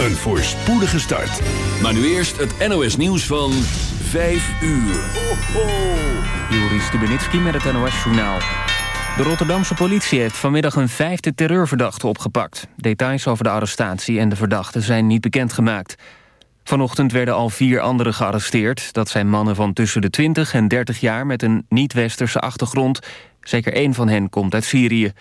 een voorspoedige start. Maar nu eerst het NOS nieuws van 5 uur. Ho, ho. Joris Stubenitski met het NOS-journaal. De Rotterdamse politie heeft vanmiddag een vijfde terreurverdachte opgepakt. Details over de arrestatie en de verdachte zijn niet bekendgemaakt. Vanochtend werden al vier anderen gearresteerd. Dat zijn mannen van tussen de 20 en 30 jaar met een niet-westerse achtergrond. Zeker één van hen komt uit Syrië.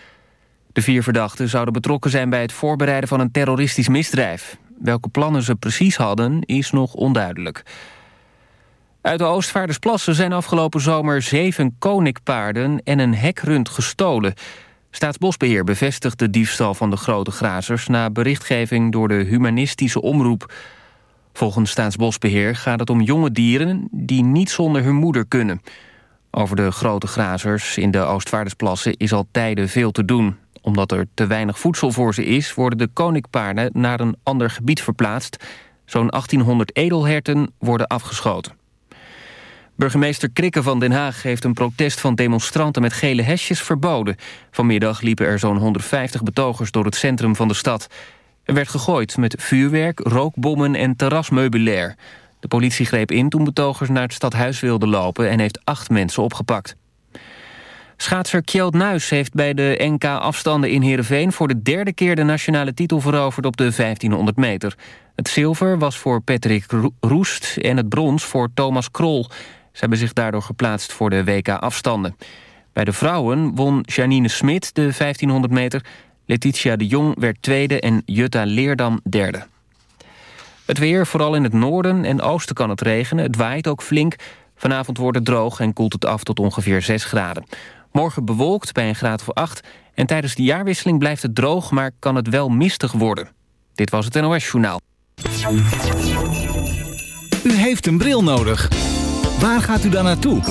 De vier verdachten zouden betrokken zijn bij het voorbereiden van een terroristisch misdrijf. Welke plannen ze precies hadden, is nog onduidelijk. Uit de Oostvaardersplassen zijn afgelopen zomer zeven koninkpaarden en een hekrund gestolen. Staatsbosbeheer bevestigt de diefstal van de grote grazers... na berichtgeving door de humanistische omroep. Volgens Staatsbosbeheer gaat het om jonge dieren... die niet zonder hun moeder kunnen. Over de grote grazers in de Oostvaardersplassen is al tijden veel te doen. Omdat er te weinig voedsel voor ze is... worden de koninkpaarden naar een ander gebied verplaatst. Zo'n 1800 edelherten worden afgeschoten. Burgemeester Krikke van Den Haag heeft een protest van demonstranten met gele hesjes verboden. Vanmiddag liepen er zo'n 150 betogers door het centrum van de stad. Er werd gegooid met vuurwerk, rookbommen en terrasmeubilair. De politie greep in toen betogers naar het stadhuis wilden lopen... en heeft acht mensen opgepakt. Schaatser Kjeld Nuis heeft bij de NK-afstanden in Heerenveen... voor de derde keer de nationale titel veroverd op de 1500 meter. Het zilver was voor Patrick Roest en het brons voor Thomas Krol. Ze hebben zich daardoor geplaatst voor de WK-afstanden. Bij de vrouwen won Janine Smit de 1500 meter... Letitia de Jong werd tweede en Jutta Leerdam derde. Het weer, vooral in het noorden en oosten kan het regenen. Het waait ook flink. Vanavond wordt het droog en koelt het af tot ongeveer 6 graden. Morgen bewolkt bij een graad of 8. En tijdens de jaarwisseling blijft het droog, maar kan het wel mistig worden. Dit was het NOS Journaal. U heeft een bril nodig. Waar gaat u dan naartoe?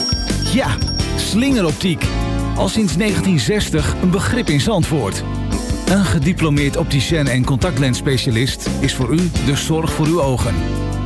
Ja, slingeroptiek. Al sinds 1960 een begrip in Zandvoort. Een gediplomeerd opticien en contactlensspecialist is voor u de zorg voor uw ogen.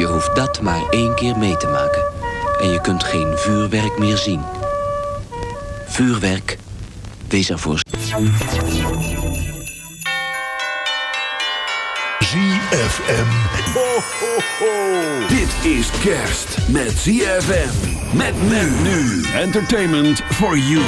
Je hoeft dat maar één keer mee te maken. En je kunt geen vuurwerk meer zien. Vuurwerk, wees ervoor. ZFM. Ho, ho, ho. Dit is kerst met ZFM. Met men nu. Entertainment for you.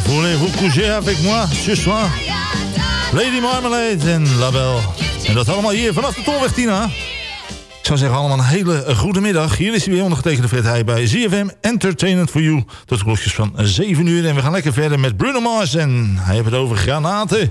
Voulez-vous coucher avec moi ce soir? Lady Marmalade en Label. En dat allemaal hier vanaf de Tolweg, Tina. Ik zou zeggen allemaal een hele goede middag. Hier is hij weer ondergetekende Fred Heij bij ZFM Entertainment for You. Tot klokjes van 7 uur. En we gaan lekker verder met Bruno Mars. En hij heeft het over granaten.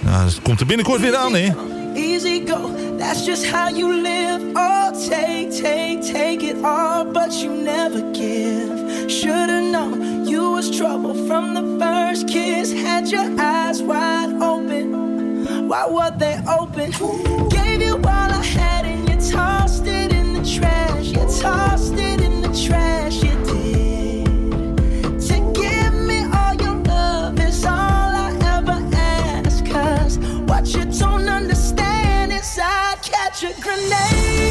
Nou, dat komt er binnenkort weer aan, hè? Easy go, that's just how you live. Oh, take, take, take it all, but you never give. Should've known you was trouble from the first kiss. Had your eyes wide open. Why were they open? Gave you all I had and you tossed it in the trash. You tossed it in the trash. You did. To give me all your love is all I ever what you don't understand is I'd catch a grenade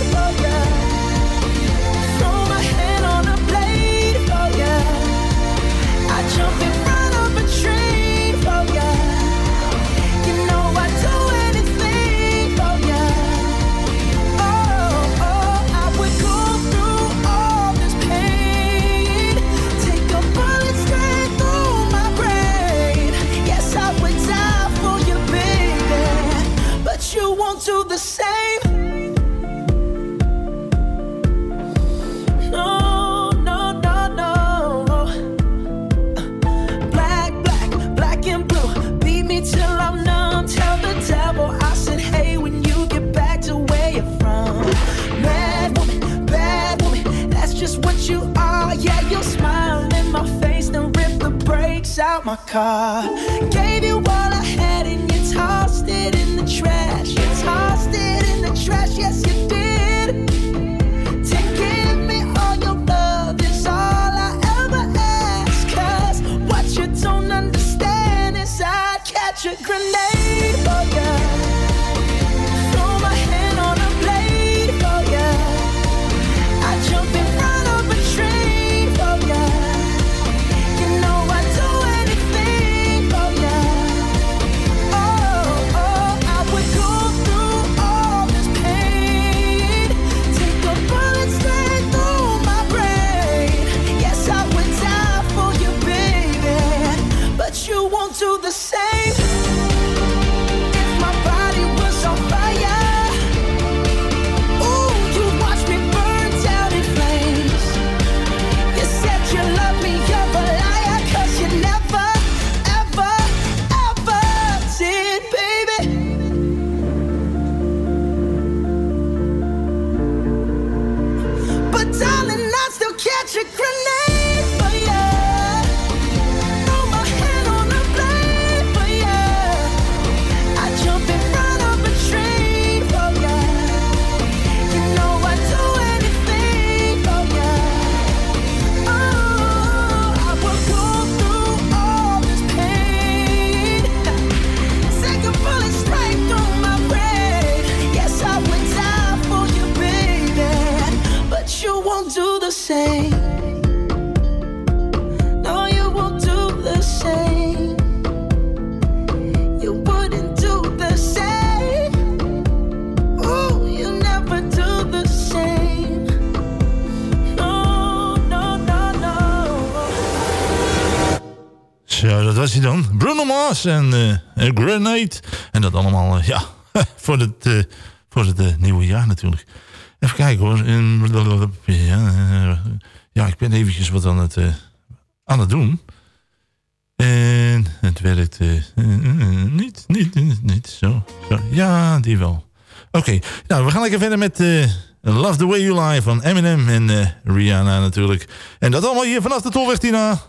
you are. Yeah, you'll smile in my face, then rip the brakes out my car. Gave you all I had and you tossed it in the trash. You tossed it Zo, dat was hij dan. Bruno Mars en een Grenade. En dat allemaal, eh, ja, voor het, eh, voor het nieuwe jaar natuurlijk. Even kijken hoor. Ja, ja, ik ben eventjes wat aan het, aan het doen. En het werkt niet, niet, niet, niet. Zo. Ja, die wel. Oké, nou, we gaan lekker verder met Love the Way You Lie van Eminem en Rihanna natuurlijk. En dat allemaal hier vanaf de Tolweg, Tina.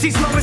She's slowing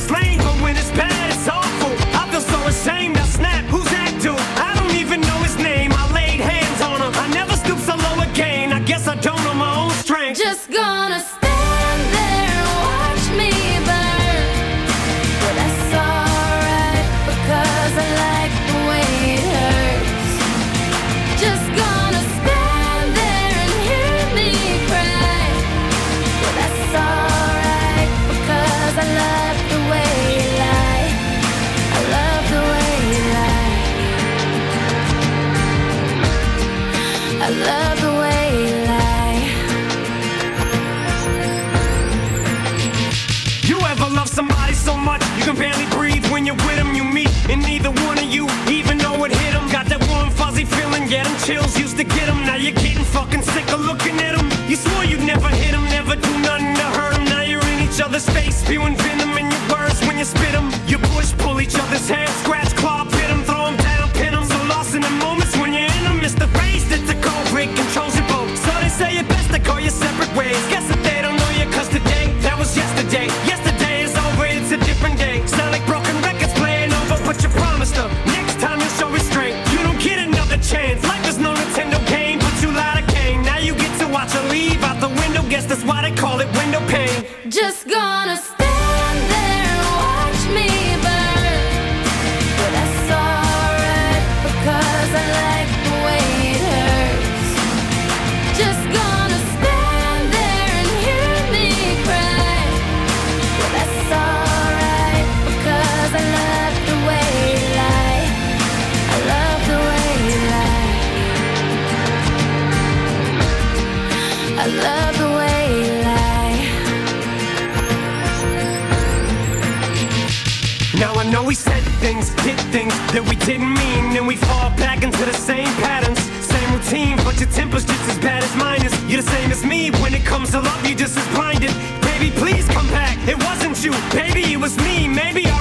Maybe I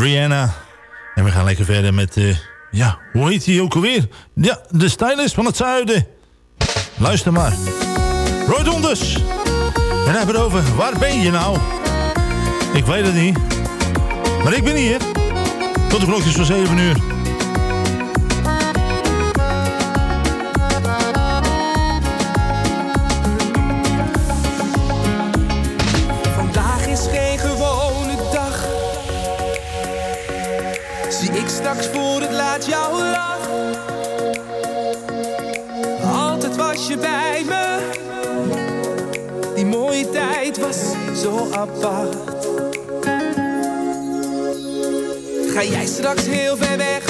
Rihanna. En we gaan lekker verder met, uh, ja, hoe heet hij ook alweer? Ja, de stylist van het zuiden. Luister maar. Roy Donders. En hebben het over, waar ben je nou? Ik weet het niet. Maar ik ben hier. Tot de klokjes van 7 uur. bij me. Die mooie tijd was zo apart. Ga jij straks heel ver weg?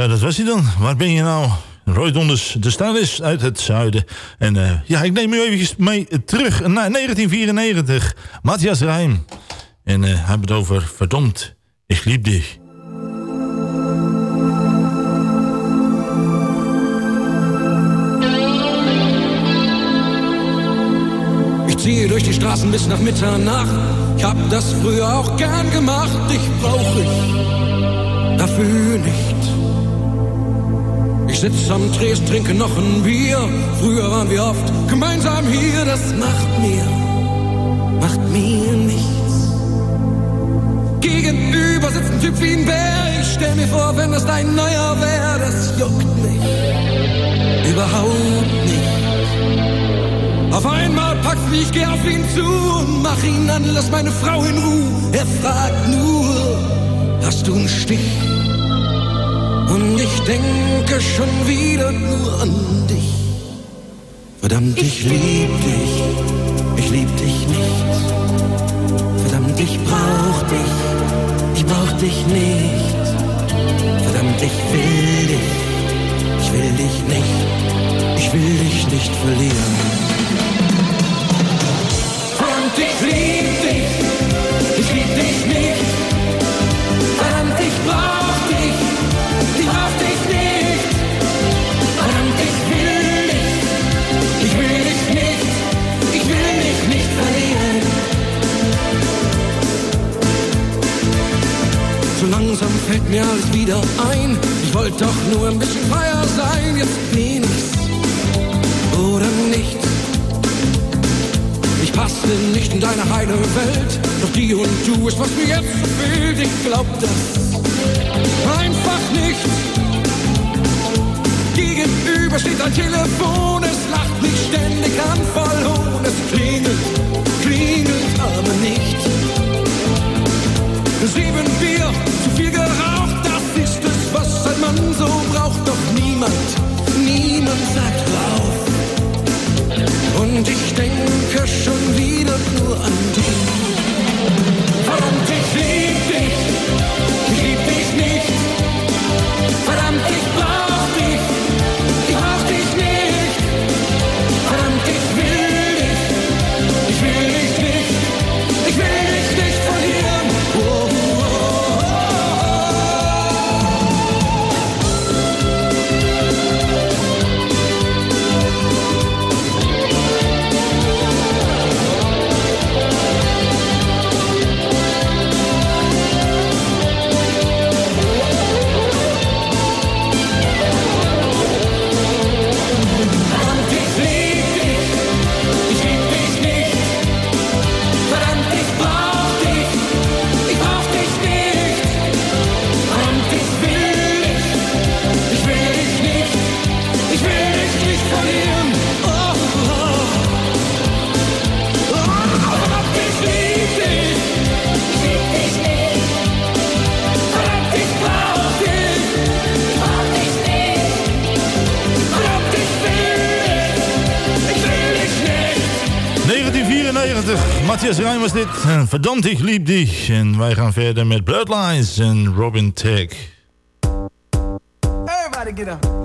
Zo, dat was hij dan. Waar ben je nou? Roy Donders, de stylist uit het zuiden. En eh, ja, ik neem u even mee terug naar 1994. Matthias Rijm. En eh hij het over Verdomd, ik liep dich. Ich ziehe durch die Straßen bis nach Mitternacht. Ich hab das früher auch gern gemacht. Dich brauch ich dafür nicht. Ich sitz am Tresen, trinke noch ein Bier. Früher waren wir oft gemeinsam hier. Das macht mir, macht mir nichts. Gegenüber sitzt ein Typ wie ein Bär. Ich stell mir vor, wenn das dein neuer wär, das juckt mich überhaupt nicht. Auf einmal packt mich, ich geh auf ihn zu und mach ihn an, lass meine Frau in Ruhe. Er fragt nur, hast du einen Stich? Und ich denke schon wieder nur an dich. Verdammt, ich lieb dich, ich lieb dich nicht. Verdammt, ich brauch dich, ich brauch dich nicht. Verdammt, ich will dich, ich will dich nicht, ich will dich nicht verlieren. Verdammt, ich lieb wieder ein. Ich wollte doch nur ein bisschen freier sein. Jetzt bin ich's oder nichts. Ich passe nicht in deine heile Welt. Doch die und du ist, was mir jetzt so fehlt. Ich glaub das einfach nicht. Gegenüber steht ein Telefon. Es lacht mich ständig an Hohn. Es klingelt, klingelt aber nicht. Sieben Bier, Mann so braucht. Doch niemand, niemand sagt drauf. Und ich denke schon wieder nur an dich. Verdammt, ich lieb dich, ich lieb dich nicht. Verdammt, ich brauch Matthias Rijn was dit. Verdammt ik liep dich En wij gaan verder met Bloodlines en Robin Tech. Everybody get up.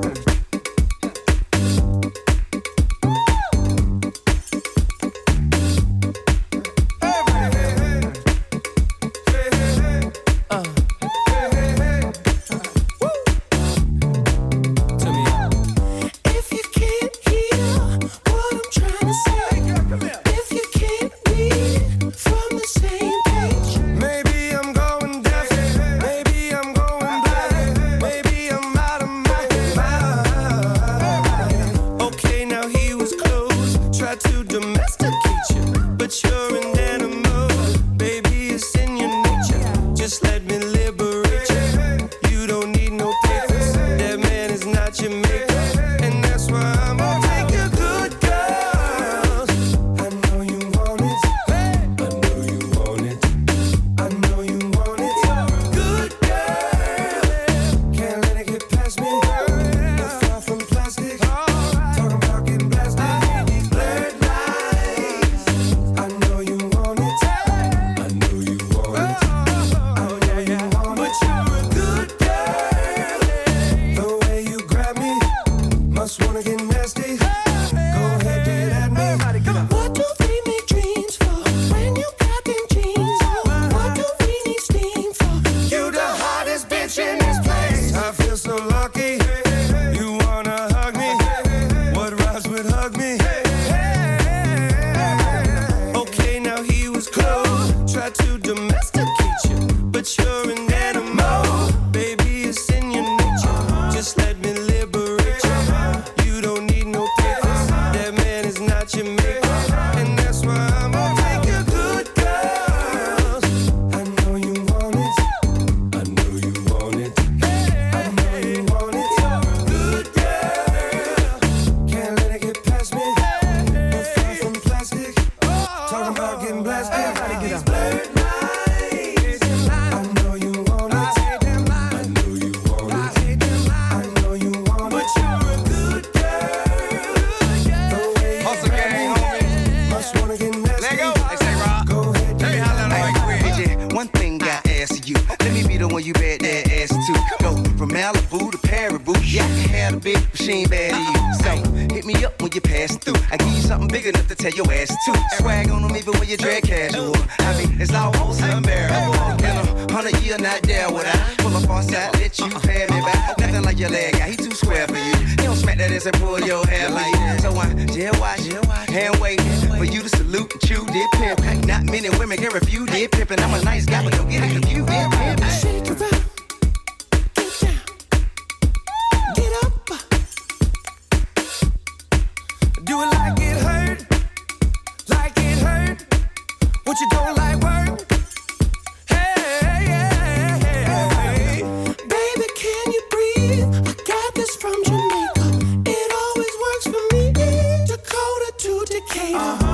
later. Uh-huh.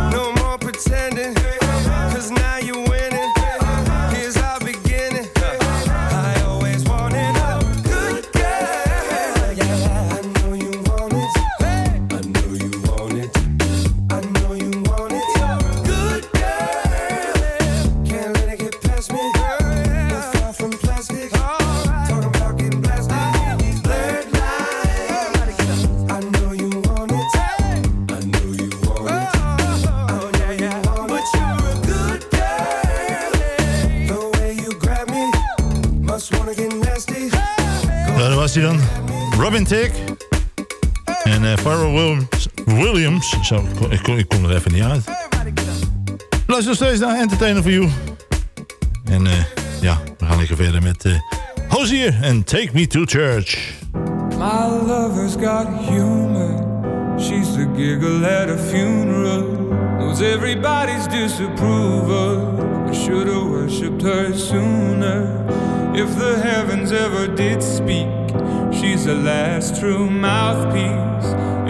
zo. Ik, ik, kom er even niet uit. Luister steeds naar Entertainer for You. En uh, ja, we gaan lekker verder met uh, Hozier en Take Me to Church. My lover's got humor. She's the giggle at a funeral. Knows everybody's disapproval. I should have worshipped her sooner. If the heavens ever did speak, she's the last true mouthpiece.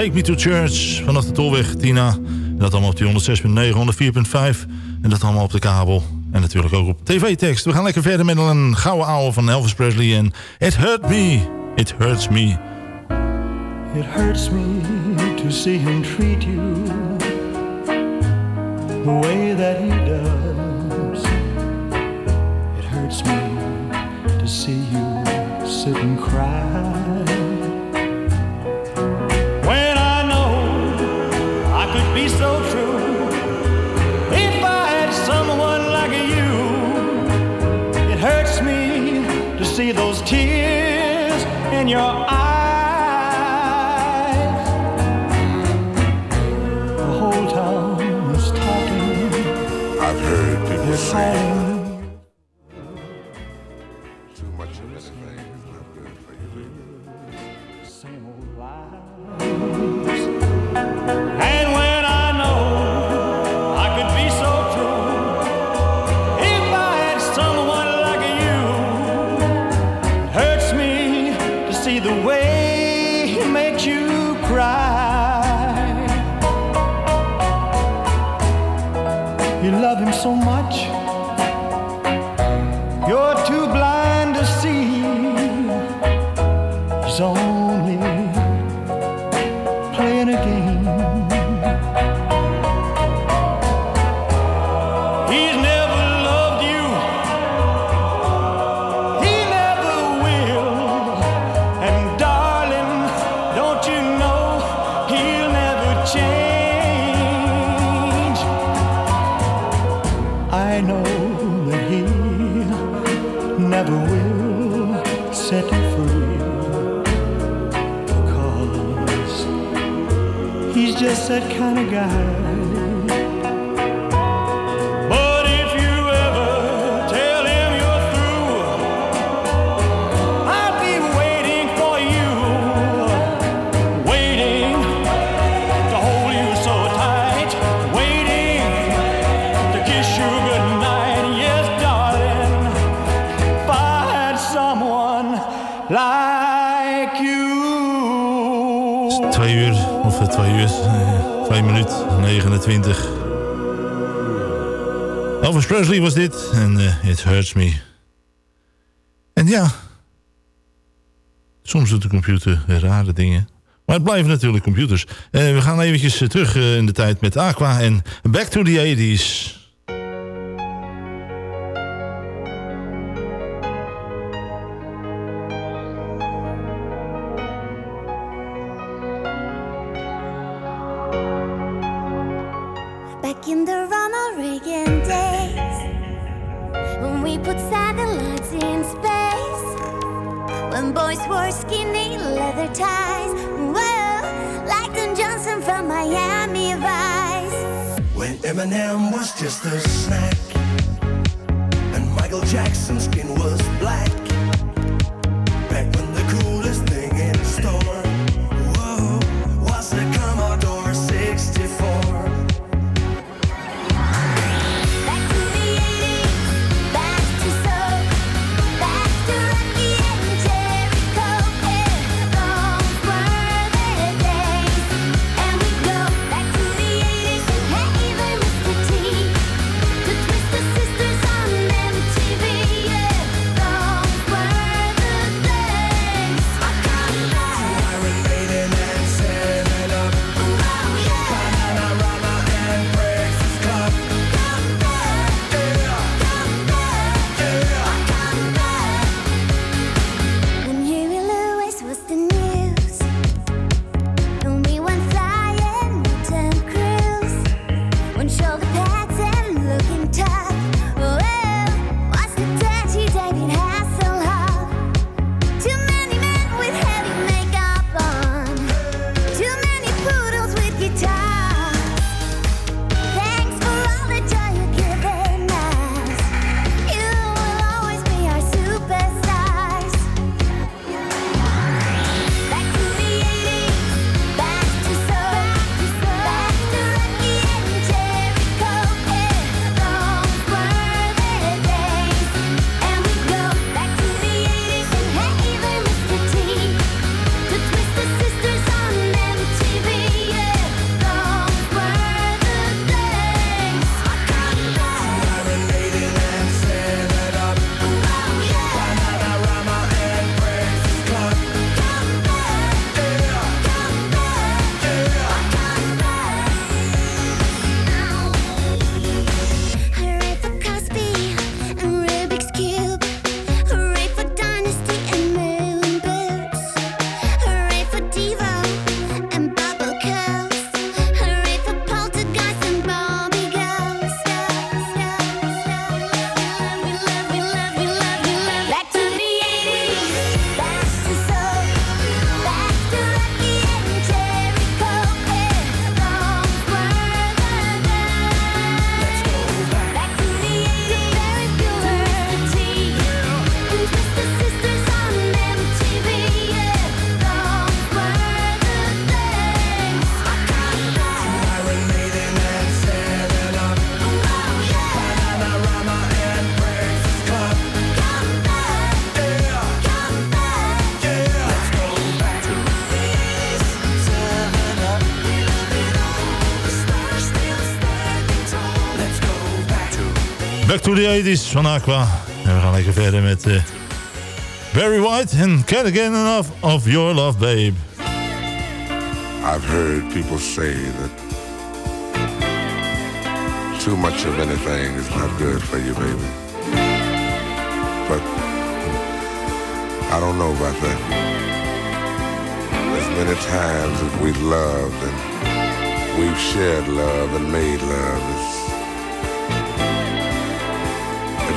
Take Me To Church vanaf de Tolweg, Tina. En dat allemaal op die 106.9, 104.5. En dat allemaal op de kabel. En natuurlijk ook op tv-tekst. We gaan lekker verder met een gouden ouwe van Elvis Presley. En It Hurt Me, It Hurts Me. It hurts me to see him treat you The way that he does It hurts me to see you sit and cry your eyes. The whole town is talking. I've heard people say. Was dit. En uh, It Hurts Me. En ja. Soms doet de computer rare dingen. Maar het blijven natuurlijk computers. Eh, we gaan eventjes eh, terug in de tijd met Aqua en Back to the 80s. to the 80s van Aqua. En we gaan lekker verder met uh, Barry White en Can't Get Enough of Your Love, Babe. I've heard people say that too much of anything is not good for you, baby. But I don't know about that. As many times as we've loved and we've shared love and made love,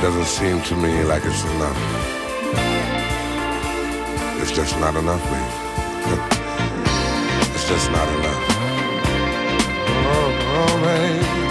doesn't seem to me like it's enough. It's just not enough, babe. It's just not enough. Oh, oh, babe.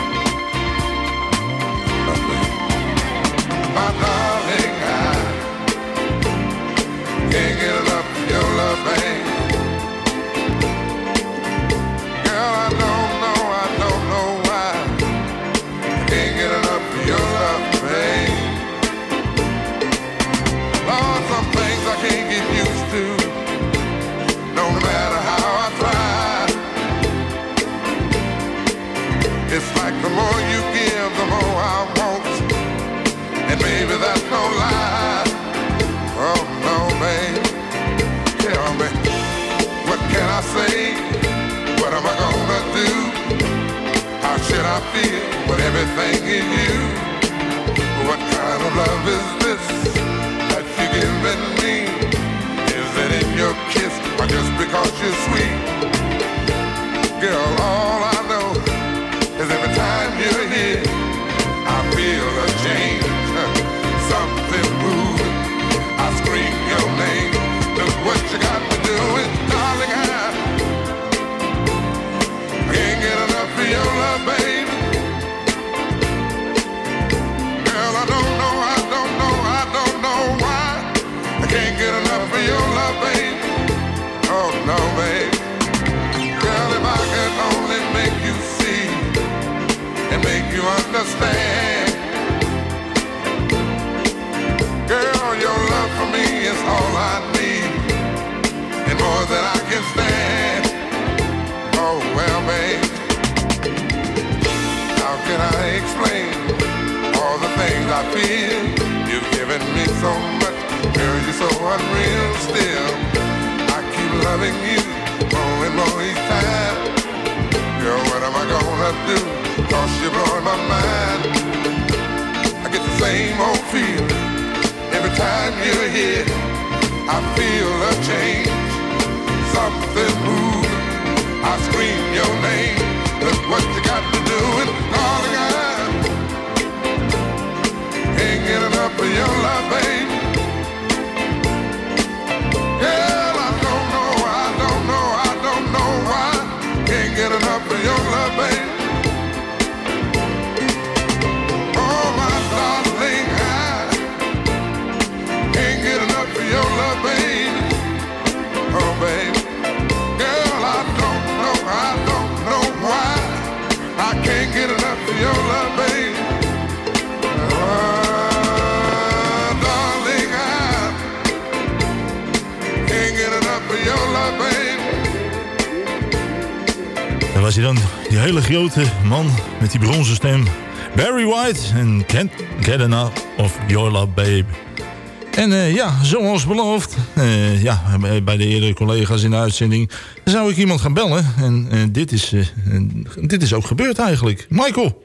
Feel with everything in you? What kind of love is this that you're giving me? Is it in your kiss or just because you're sweet? Girl, all your love, baby. Oh no, baby. Girl, if I could only make you see and make you understand. Girl, your love for me is all I need and more than I can stand. Oh well, babe. How can I explain all the things I feel? You've given me so much, so unreal still. I keep loving you more and more each time. Girl, what am I gonna do? Cause you're my mind. I get the same old feeling every time you're here. I feel a change, moving. I scream your name. What you got to do, darling, your love, baby. Was hij dan, die hele grote man met die bronzen stem. Barry White en Can't Get Enough of Your Love Babe. En eh, ja, zoals beloofd, eh, ja, bij de eerdere collega's in de uitzending... zou ik iemand gaan bellen. En eh, dit, is, dit is ook gebeurd eigenlijk. Michael.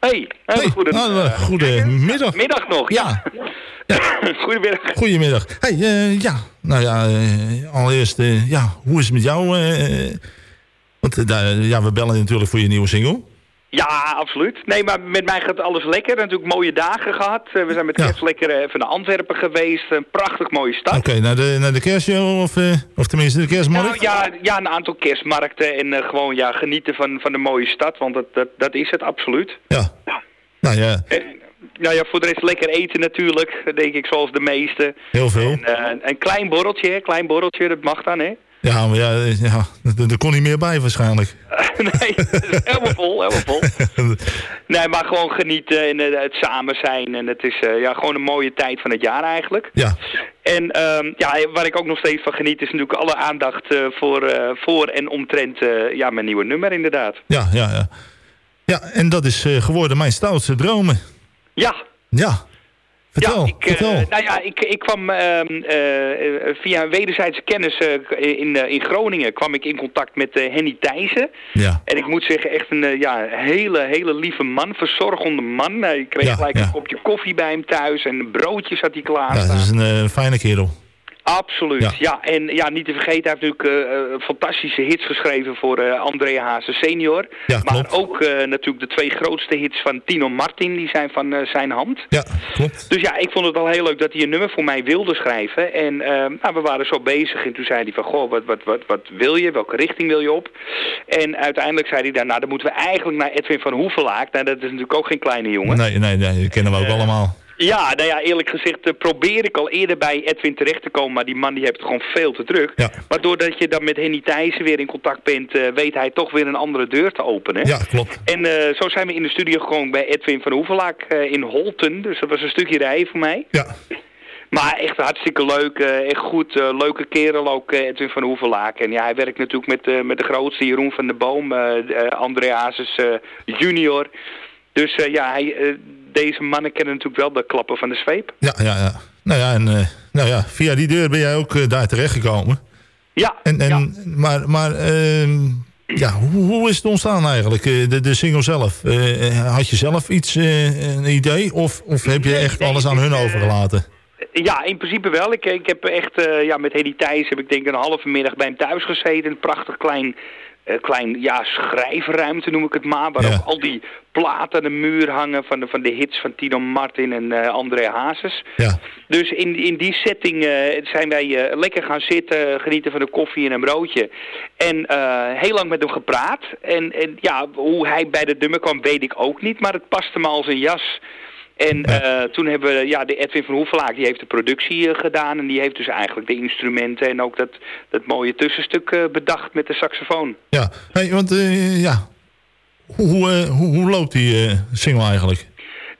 Hey, hele goede, Ah, eh, goedemiddag. middag nog. Ja. Goedemiddag. Goedemiddag. Hey, ja, nou ja, allereerst, ja, hoe is het met jou? Eh, want eh, daar- ja, we bellen natuurlijk voor je nieuwe single. Ja, absoluut. Nee, maar met mij gaat alles lekker. Natuurlijk mooie dagen gehad. Eh, we zijn met kerst lekker eh, even naar Antwerpen geweest. Een prachtig mooie stad. Oké, naar, de, naar de kerstshow of, eh, of tenminste de kerstmarkt? Nou ja, ja, een aantal kerstmarkten en eh, gewoon ja, genieten van, van de mooie stad, want dat, dat, dat is het absoluut. Nou ja, Nou ja, voor de rest lekker eten natuurlijk, denk ik, zoals de meeste. heel veel. En, eh, een klein borreltje, hè, klein borreltje, dat mag dan, hè? Ja, maar ja, ja er, kon niet meer bij waarschijnlijk. nee, helemaal vol, helemaal vol. Nee, maar gewoon genieten en eh, het samen zijn. En het is eh, ja, gewoon een mooie tijd van het jaar eigenlijk. Ja. En ehm, ja, waar ik ook nog steeds van geniet is natuurlijk alle aandacht eh, voor, voor en omtrent ja, mijn nieuwe nummer inderdaad. Ja, ja, ja. Ja, en dat is geworden mijn stoutste dromen. Ja. Ja. Vertel, ja, ik, eh, nou ja, ik, ik kwam ehm, eh, via een wederzijdse kennis eh, in, in Groningen kwam ik in contact met Henny Thijssen. Ja. En ik moet zeggen, echt een ja, hele, hele lieve man, verzorgende man. Ik kreeg Ja, gelijk ja. een kopje koffie bij hem thuis en broodjes had hij klaar. Ja, dat is een fijne kerel. Absoluut, ja. En ja, niet te vergeten, hij heeft natuurlijk eh, eh, fantastische hits geschreven voor eh, André Hazen senior. Ja, maar ook natuurlijk de twee grootste hits van Tino Martin, die zijn van zijn hand. Ja, klopt. Dus ja, ik vond het al heel leuk dat hij een nummer voor mij wilde schrijven. En eh, nou, we waren zo bezig en toen zei hij van, goh, wat, wat, wat, wat wil je? Welke richting wil je op? En uiteindelijk zei hij dan, nou, dan moeten we eigenlijk naar Edwin van Hoevelaak. Nou, dat is natuurlijk ook geen kleine jongen. Nee, nee, nee, dat kennen we ook allemaal. Ja, nou ja, eerlijk gezegd eh, probeer ik al eerder bij Edwin terecht te komen, maar die man die heeft het gewoon veel te druk. Maar doordat je dan met Henny Thijssen weer in contact bent, eh, weet hij toch weer een andere deur te openen. Ja, klopt. En eh, zo zijn we in de studio gekomen bij Edwin van Hoevelaak in Holten, dus dat was een stukje rijden voor mij. Ja. Maar echt hartstikke leuk, echt goed, leuke kerel ook Edwin van Hoevelaak. En ja, hij werkt natuurlijk met, met de grootste Jeroen van de Boom, André Hazes junior. Dus ja, hij, deze mannen kennen natuurlijk wel de klappen van de zweep. Ja, ja, ja. Nou ja, en, eh, nou ja, via die deur ben jij ook eh, daar terechtgekomen. Ja. En, en, Maar, maar ehm, ja, hoe, hoe is het ontstaan eigenlijk, eh, de, de single zelf? Had je zelf iets, een idee? Of, of heb je echt alles aan hun overgelaten? Ja, in principe wel. Ik, ik heb echt, ja, met Hedy Thijs heb ik denk een halve middag bij hem thuis gezeten. Een prachtig klein, klein ja, schrijfruimte noem ik het maar. Waar ook al die platen aan de muur hangen van de, van de hits van Tino Martin en eh, André Hazes. Ja. Dus in, in die setting eh, zijn wij eh, lekker gaan zitten, genieten van een koffie en een broodje. En eh, heel lang met hem gepraat. En, en ja, hoe hij bij de nummer kwam weet ik ook niet, maar het paste me als een jas. En eh, toen hebben we, ja, de Edwin van Hoevelaak, die heeft de productie eh, gedaan. En die heeft dus eigenlijk de instrumenten en ook dat, dat mooie tussenstuk eh, bedacht met de saxofoon. Ja, hey, want ja, hoe, hoe, hoe, loopt die single eigenlijk?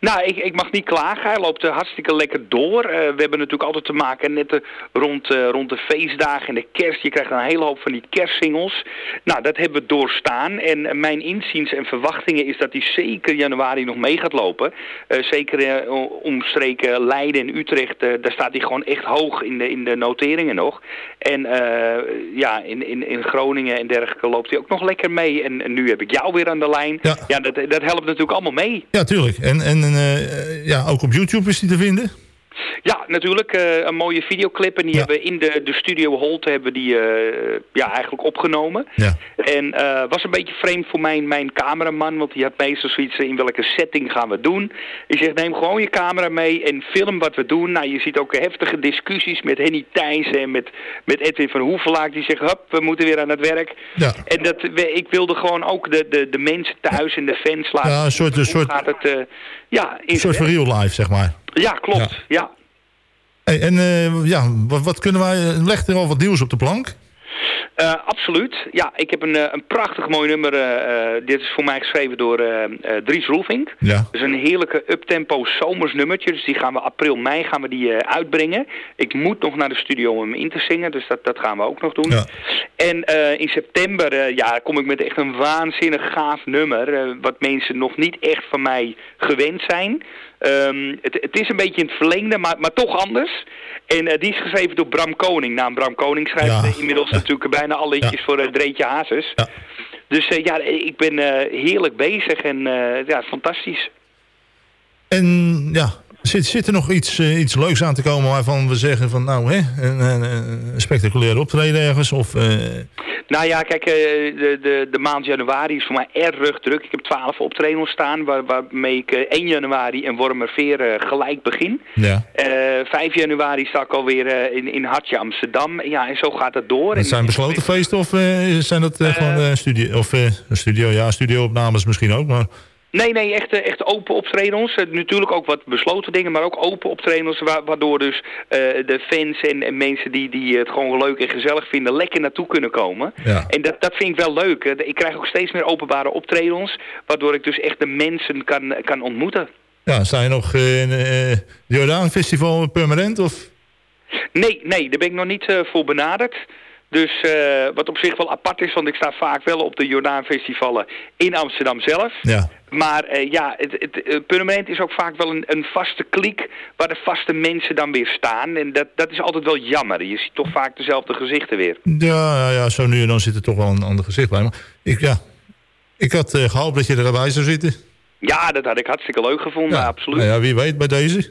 Nou, ik, ik mag niet klagen. Hij loopt eh, hartstikke lekker door. Eh, we hebben natuurlijk altijd te maken net eh, rond, rond de feestdagen en de kerst. Je krijgt een hele hoop van die kerstsingles. Nou, dat hebben we doorstaan. En mijn inziens en verwachtingen is dat hij zeker januari nog mee gaat lopen. Eh, zeker omstreken Leiden en Utrecht. daar staat hij gewoon echt hoog in de, in de noteringen nog. En eh, ja, in, in, in Groningen en dergelijke loopt hij ook nog lekker mee. En, en nu heb ik jou weer aan de lijn. Ja, dat, dat helpt natuurlijk allemaal mee. Ja, tuurlijk. En, en eh, ja, ook op YouTube is die te vinden? Ja, natuurlijk. eh, een mooie videoclip. En die hebben we in de, de studio Holte hebben die, eh, ja, eigenlijk opgenomen. Ja. En eh was een beetje vreemd voor mijn, mijn cameraman. Want die had meestal zoiets in welke setting gaan we doen. Ik zeg neem gewoon je camera mee en film wat we doen. Nou, je ziet ook heftige discussies met Henny Thijs en met, met Edwin van Hoevelaak. Die zegt, hup, we moeten weer aan het werk. Ja. En dat, we, ik wilde gewoon ook de, de, de mensen thuis en de fans laten Ja, een soort- een soort- gaat het, ja, in Een soort van real life, zeg maar. Ja, klopt. ja. Hey, en eh, ja, wat, wat kunnen wij... Legt er al wat nieuws op de plank? Eh, absoluut. Ja, ik heb een, eh, een prachtig mooi nummer. eh, eh, dit is voor mij geschreven door eh, eh, Dries Roelvink. Ja. Het is een heerlijke uptempo zomersnummertje. Dus die gaan we april, mei gaan we die eh, uitbrengen. Ik moet nog naar de studio om hem in te zingen. Dus dat, dat gaan we ook nog doen. En eh, in september eh, ja, kom ik met echt een waanzinnig gaaf nummer. eh, wat mensen nog niet echt van mij gewend zijn. Ehm, het, het is een beetje in het verlengde, maar, maar toch anders. En eh, die is geschreven door Bram Koning. Nou, Bram Koning schrijft Ja. eh, inmiddels natuurlijk bijna alle liedjes voor uh, Dreetje Hazes. Dus ja, ik ben heerlijk bezig en ja, fantastisch. En ja, zit, zit er nog iets, eh, iets leuks aan te komen waarvan we zeggen van... nou, hè, een, een, een spectaculair optreden ergens? Of, eh, Nou ja, kijk, eh, de, de, de maand januari is voor mij erg druk. Ik heb twaalf optredens staan, waar, waarmee ik eh, 1 januari in Wormerveer gelijk begin. ja. Eh 5 januari sta ik alweer in, in Hartje Amsterdam. Ja, en zo gaat het door. Het zijn besloten feesten of zijn dat gewoon studio... Of studio, ja, studio-opnames misschien ook, maar... Nee, nee, echt, eh, echt open optredens. Eh, natuurlijk ook wat besloten dingen, maar ook open optredens. Wa waardoor dus eh, de fans en, en mensen die, die het gewoon leuk en gezellig vinden, lekker naartoe kunnen komen. Ja. En dat, dat vind ik wel leuk. Ik krijg ook steeds meer openbare optredens, waardoor ik dus echt de mensen kan, kan ontmoeten. Ja, sta je nog in het Jordaan Festival permanent? Of? Nee, nee, daar ben ik nog niet voor benaderd. Dus eh, wat op zich wel apart is, want ik sta vaak wel op de Jordaan Festivalen in Amsterdam zelf. Ja. Maar eh, ja, het, het, eh, permanent is ook vaak wel een, een vaste kliek waar de vaste mensen dan weer staan. En dat, dat is altijd wel jammer. Je ziet toch vaak dezelfde gezichten weer. Ja, ja, ja, zo nu en dan zit er toch wel een ander gezicht bij. Maar ik, ja, ik had eh, gehoopt dat je erbij zou zitten. Ja, dat had ik hartstikke leuk gevonden, absoluut. Nou ja, wie weet bij deze.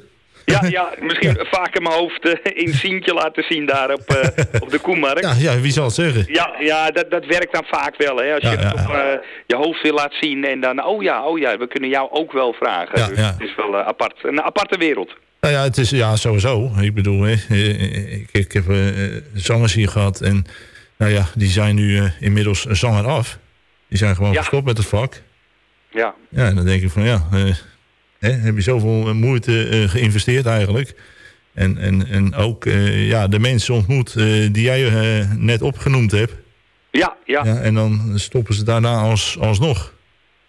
Ja, ja misschien vaker mijn hoofd eh, in Sientje laten zien daar op, eh, op de Koemarkt. Ja, ja, wie zal het zeggen? Ja, ja dat, dat werkt dan vaak wel. Hè? Als je Ja, toch, eh, je hoofd weer laat zien en dan, oh ja, oh ja, we kunnen jou ook wel vragen. Ja, dus het is wel apart. Een aparte wereld. Nou ja, het is ja, sowieso. Ik bedoel, hè, ik, ik heb zangers hier gehad en nou ja, die zijn nu inmiddels zanger af. Die zijn gewoon gestopt met het vak. Ja. Ja, en dan denk ik van ja, hè, heb je zoveel eh, moeite eh, geïnvesteerd eigenlijk. En, en, en ook eh, ja, de mensen ontmoet die jij net opgenoemd hebt. Ja, ja. Ja, en dan stoppen ze daarna als, alsnog.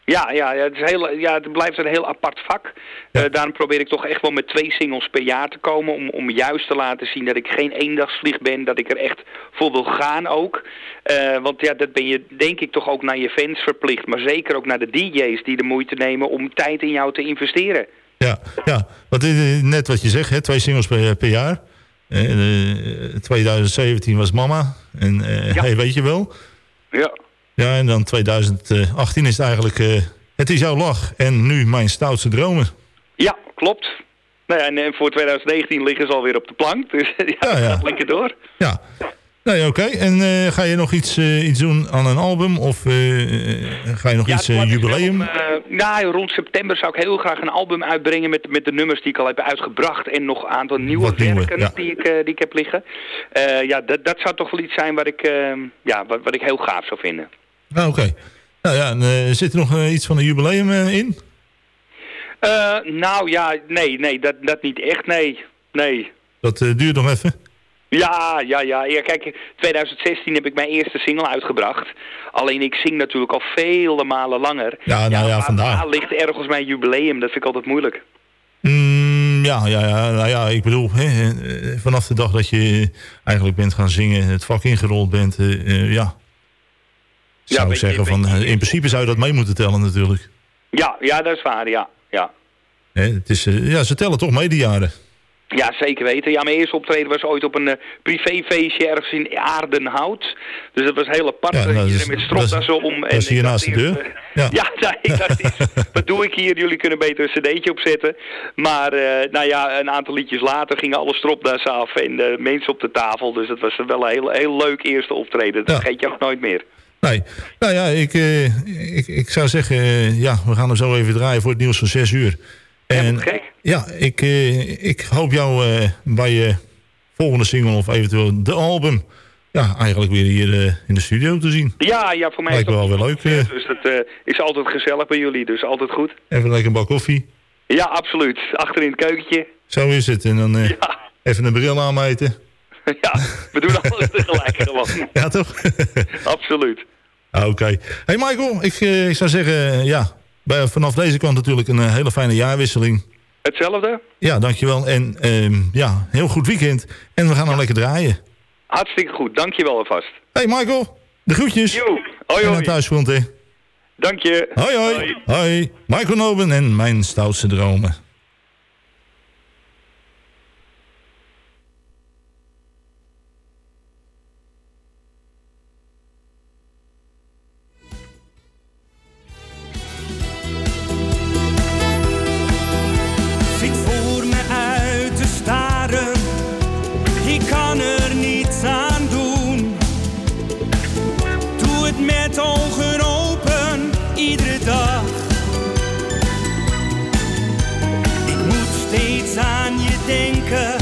Ja, ja, ja, het, is heel, ja, het blijft een heel apart vak. Eh, daarom probeer ik toch echt wel met twee singles per jaar te komen. Om, om juist te laten zien dat ik geen eendagsvlieg ben. Dat ik er echt voor wil gaan ook. Eh, want ja, dat ben je denk ik toch ook naar je fans verplicht. Maar zeker ook naar de DJ's die de moeite nemen om tijd in jou te investeren. Ja, ja. Wat, net wat je zegt, hè, twee singles per, per jaar. Eh, eh, 2017 was Mama. En eh, hey, weet je wel. Ja. Ja, en dan 2018 is het eigenlijk... eh, het is jouw lach en nu mijn stoutste dromen. Ja, klopt. Nou ja, en, eh, voor 2019 liggen ze alweer op de plank. Dus ja, dat gaat lekker door. Ja. Nee, oké. En eh, ga je nog iets, iets doen aan een album? Of ga je nog Ja, iets wel jubileum? om, nou, rond september zou ik heel graag een album uitbrengen met, met de nummers die ik al heb uitgebracht. En nog een aantal nieuwe Wat werken ja. die, ik, die ik heb liggen. Ja, dat, dat zou toch wel iets zijn wat ik, ja, wat, wat ik heel gaaf zou vinden. Ah, oké. Nou ja, en, eh, zit er nog eh, iets van een jubileum eh, in? Nou ja, nee, nee, dat, dat niet echt, nee. Nee. Dat duurt nog even. Ja, ja, ja, ja. Kijk, 2016 heb ik mijn eerste single uitgebracht. Alleen ik zing natuurlijk al vele malen langer. Ja, nou ja, maar vandaar. ligt ergens mijn jubileum? Dat vind ik altijd moeilijk. Mm, ja, ja, ja, nou ja, ik bedoel, hè, vanaf de dag dat je eigenlijk bent gaan zingen, het vak ingerold bent, ja. Zou je, zeggen, van, eh, in principe zou je dat mee moeten tellen natuurlijk. Ja, ja, dat is waar, ja. Ja, het is, eh, ja, ze tellen toch mee die jaren. ja zeker weten. Ja, mijn eerste optreden was ooit op een eh, privéfeestje ergens in Aardenhout. Dus dat was heel apart. Ja, nou, met is- om. dat is ik hier naast de deur. Ja. Ja, ja, ik dacht wat doe ik hier? Jullie kunnen beter een cd'tje opzetten. Maar nou ja, een aantal liedjes later gingen alle stropdassen af en de mensen op de tafel. Dus dat was wel een heel, heel leuk eerste optreden. Dat vergeet je ook nooit meer. Nee, nou ja, ik, eh, ik, ik zou zeggen, eh, ja, we gaan er zo even draaien voor het nieuws van 6 uur. En ja, ik, eh, ik hoop jou bij je volgende single of eventueel de album, ja, eigenlijk weer hier in de studio te zien. Ja, ja, voor mij Lijkt is dat wel weer leuk. Dus dat is altijd gezellig bij jullie, dus altijd goed. even lekker een bak koffie. Ja, absoluut. Achter in het keukentje. Zo is het. En dan even een bril aanmeten. ja, we doen alles tegelijk gewoon. Ja, toch? Absoluut. Ah, Oké. Hey Michael, ik, eh, ik zou zeggen, eh, ja, bij, vanaf deze kant natuurlijk een eh, hele fijne jaarwisseling. Hetzelfde? Ja, dankjewel. En ehm, ja, heel goed weekend. En we gaan nou lekker draaien. Hartstikke goed. Dankjewel alvast. Hey Michael, de groetjes. Hoi, en hoi. aan thuisfront, hè. Dank je. Hoi, hoi. Hoi. Michael Noben en mijn stoutste dromen. Je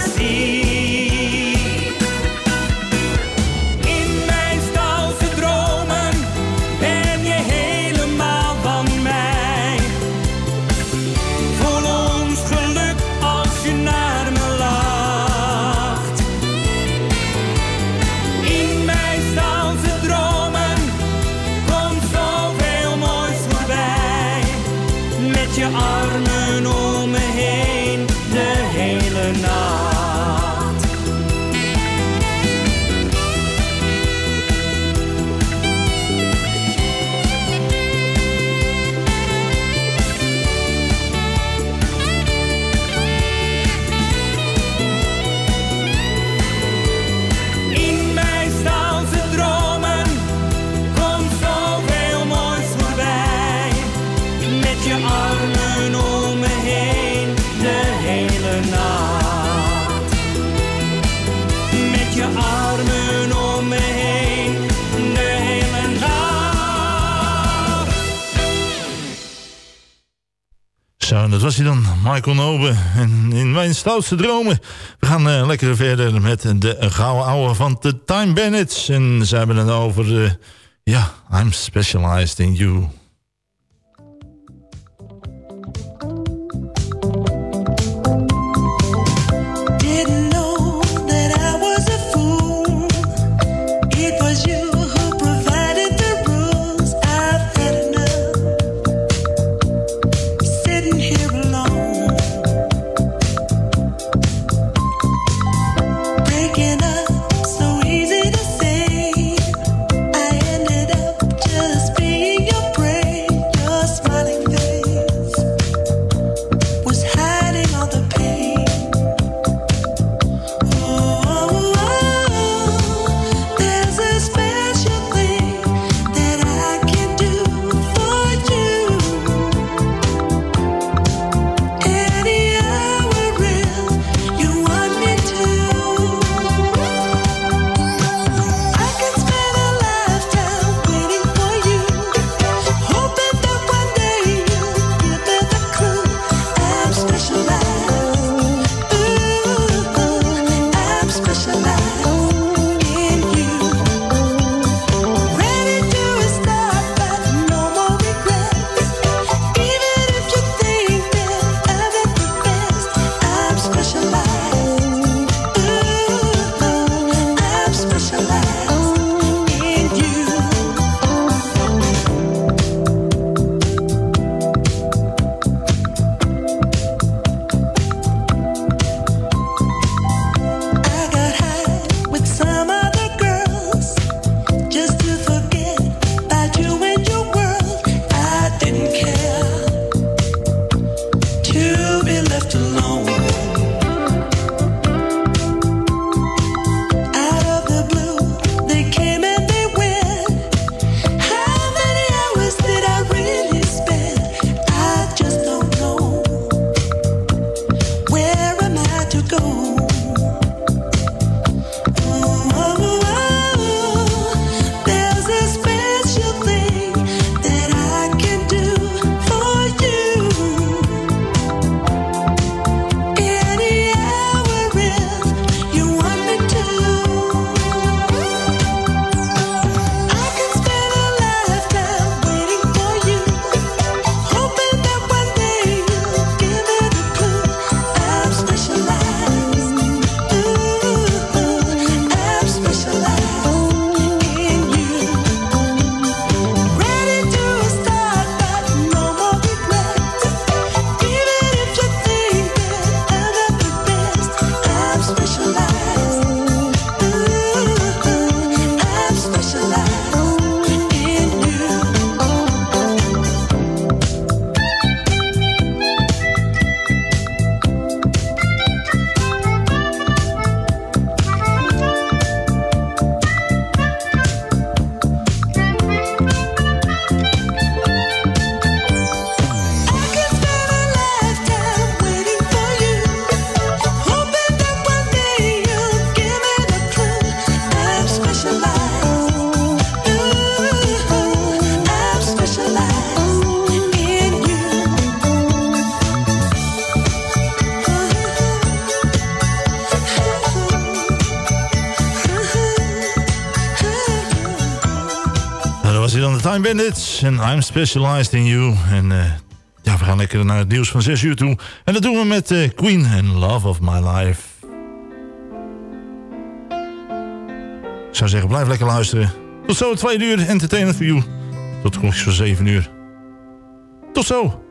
see. Zo, Dat was hij dan, Michael Nobe. En in mijn stoutste dromen. We gaan eh, lekker verder met de gouden ouwe van The Time Bennets En ze hebben het over, uh, ja, I'm specialized in you. Time Bandits en I'm Specialized in You. En eh, ja, we gaan lekker naar het nieuws van 6 uur toe. En dat doen we met eh, Queen en Love of My Life. Ik zou zeggen, blijf lekker luisteren. Tot zo, twee uur entertainment voor you. Tot klokjes voor 7 uur. Tot zo.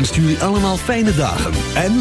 Wenst jullie allemaal fijne dagen. En